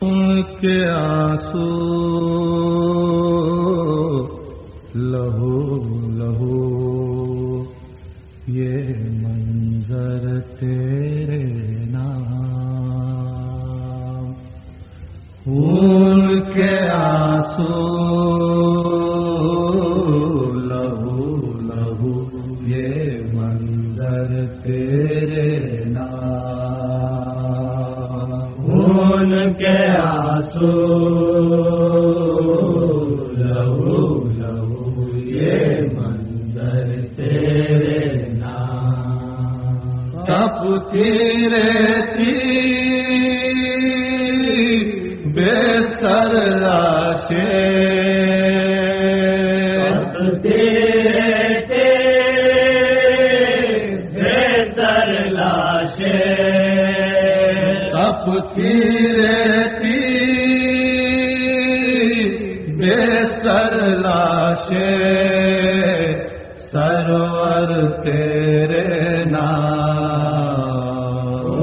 ان کے آنسو لہو لہو یہ منظر تیرے نام۔ ان کے آنسو ان کے آسو لہو لہو یہ منظر تیرے نام۔ تپتی رہتی بے سر لاشے تیرے تپتی رہتی بے سر لاشے سرور تیرے نام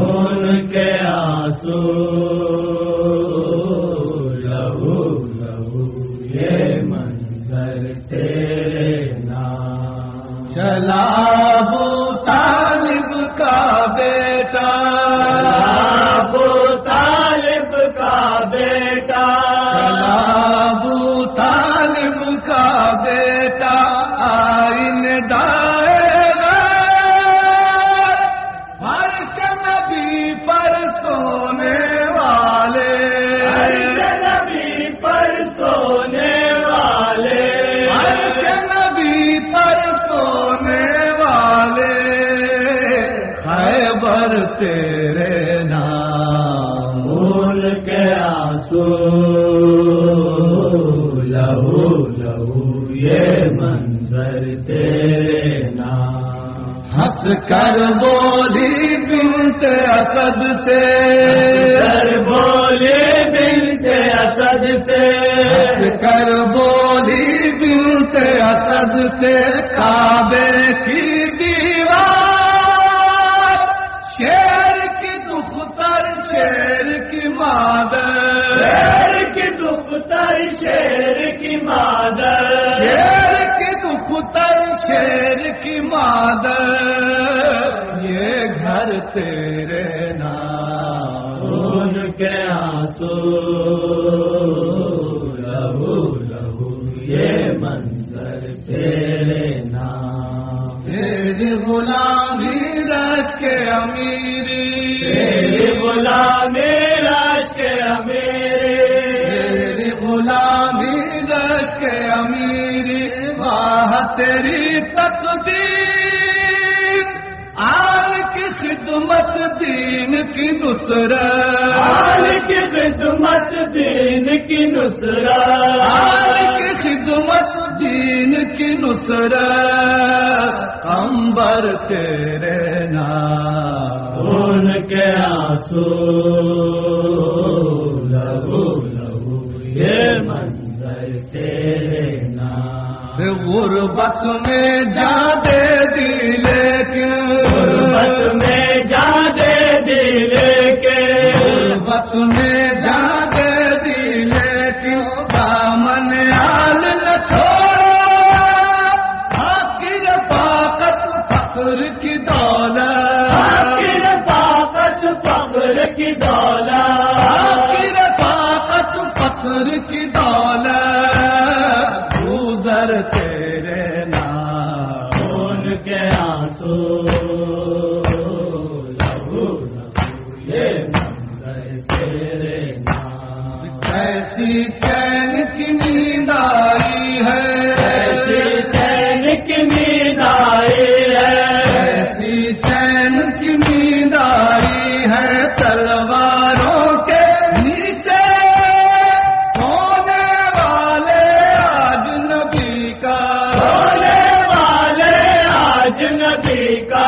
ان کے آنسو لہو لہو یہ منظر تیرے نام چلا ابو طالب کا بیٹا تیرے نام ان کے آنسو۔ لہو لہو یہ منظر تیرے نام۔ ہنس کر بولی بنت اسد سے۔ کر بولے بنت اسد سے۔ کر بولی بنت اسد سے۔ کعبے کی تیرے نام ان کے آنسو لہو لہو یہ منظر تیرے نام۔ تیری غلامی رش کے امیری تیری غلامی راش کے میرے تیری غلامی رش کے امیری واہ تیری تقدیر کی نصرت؟ آل کی خدمت دین کی نصرت۔ کی خدمت دین کی نصرت۔ امبر تیرے نام۔ ان کے آنسو۔ لہو لہو یہ منظر تیرے نام۔ غربت میں جا کی دار آج نبی کا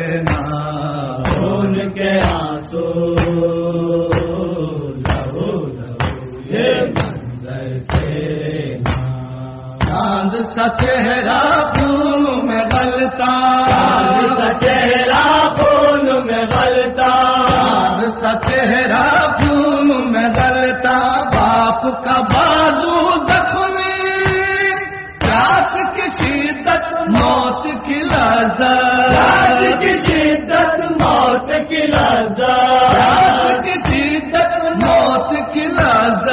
چاند سا چہرہ خون میں غلطا چاند سا چہرہ خون میں غلطا چاند سا چہرہ خون میں غلطا باپ کا بازو زخمی پیاس کی شدت موت کی لذت کی شدت موت کی لذت پیاس کی شدت موت کی لذت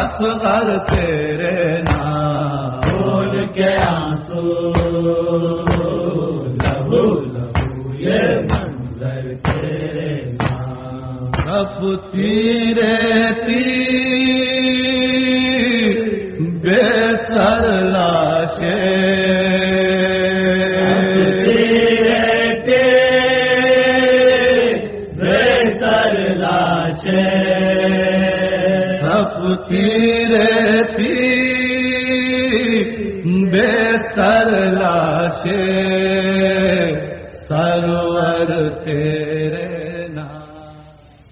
اصغر تیر بے سر لاشے تیرے تیرے تیر بے سر لاشے سرور تیرے